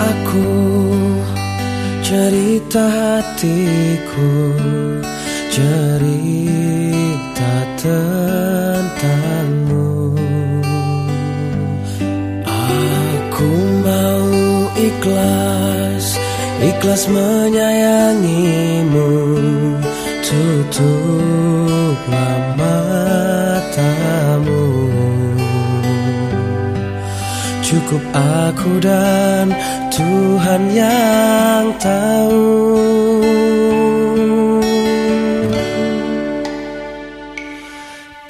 aku cerita hatiku cerita tentangmu. Aku mau ikhlas ikhlas menyayangimu tutup lama Cukup aku dan Tuhan yang tahu.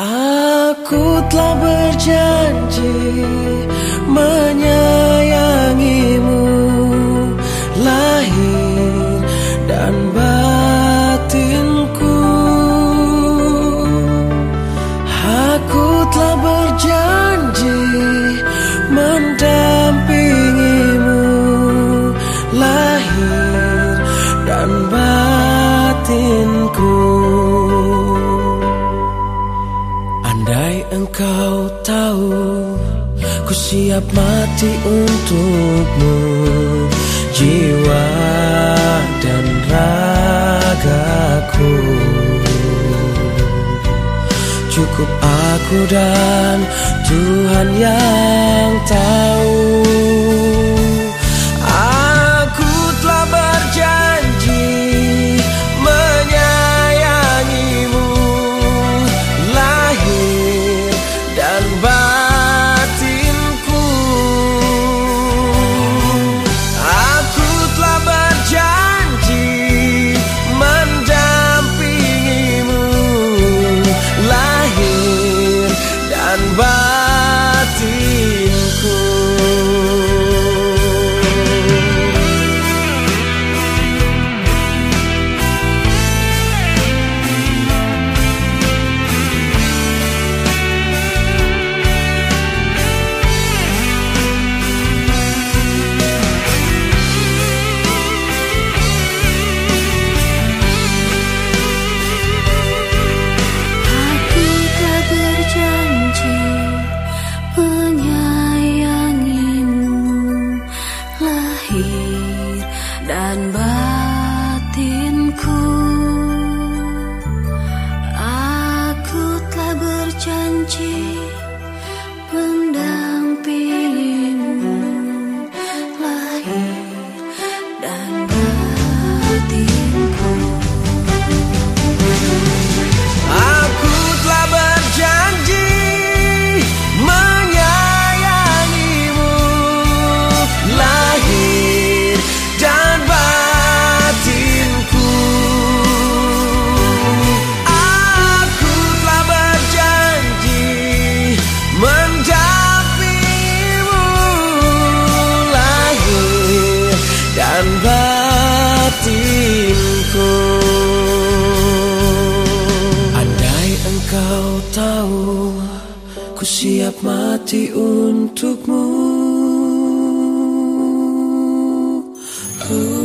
Aku telah berjanji menyayangimu dan batinku. Andai engkau tahu ku siap mati untukmu jiwa dan ragaku. Cukup aku dan Tuhan yang tahu tahu Ku siap mati untukmu Oh.